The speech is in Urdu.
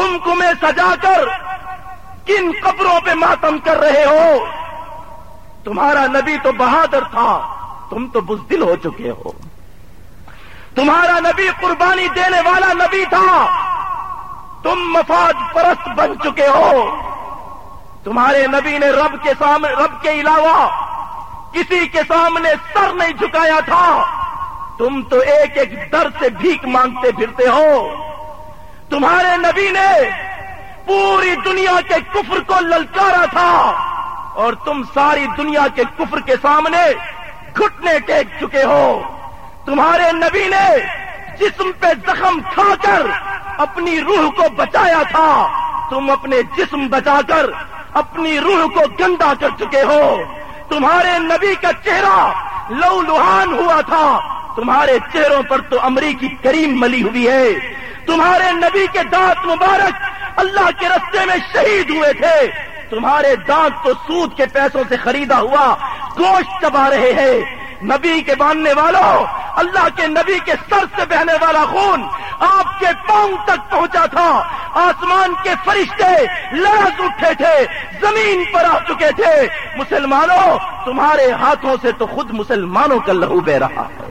کمکمے سجا کر کن قبروں پہ ماتم کر رہے ہو؟ تمہارا نبی تو بہادر تھا، تم تو بزدل ہو چکے ہو۔ تمہارا نبی قربانی دینے والا نبی تھا، تم مفاد پرست بن چکے ہو۔ تمہارے نبی نے رب کے سامنے، رب کے علاوہ کسی کے سامنے سر نہیں جھکایا تھا۔ تم تو ایک ایک در سے بھیک مانگتے پھرتے ہو۔ تمہارے نبی نے پوری دنیا کے کفر کو للکارا تھا اور تم ساری دنیا کے کفر کے سامنے گھٹنے ٹیک چکے ہو۔ تمہارے نبی نے جسم پہ زخم کھا کر اپنی روح کو بچایا تھا۔ تم اپنے جسم بچا کر اپنی روح کو گندا کر چکے ہو۔ تمہارے نبی کا چہرہ لو لوہان ہوا تھا۔ تمہارے چہروں پر تو امریکی کریم ملی ہوئی ہے۔ تمہارے نبی کے دانت مبارک اللہ کے رستے میں شہید ہوئے تھے۔ تمہارے دانت تو سود کے پیسوں سے خریدا ہوا، گوشت چبا رہے ہیں۔ نبی کے باندھنے والوں، اللہ کے نبی کے سر سے بہنے والا خون آپ کے پاؤں تک پہنچا تھا۔ آسمان کے فرشتے لڑز اٹھے تھے، زمین پر آ چکے تھے۔ مسلمانوں، تمہارے ہاتھوں سے تو خود مسلمانوں کا لہو بہ رہا ہے۔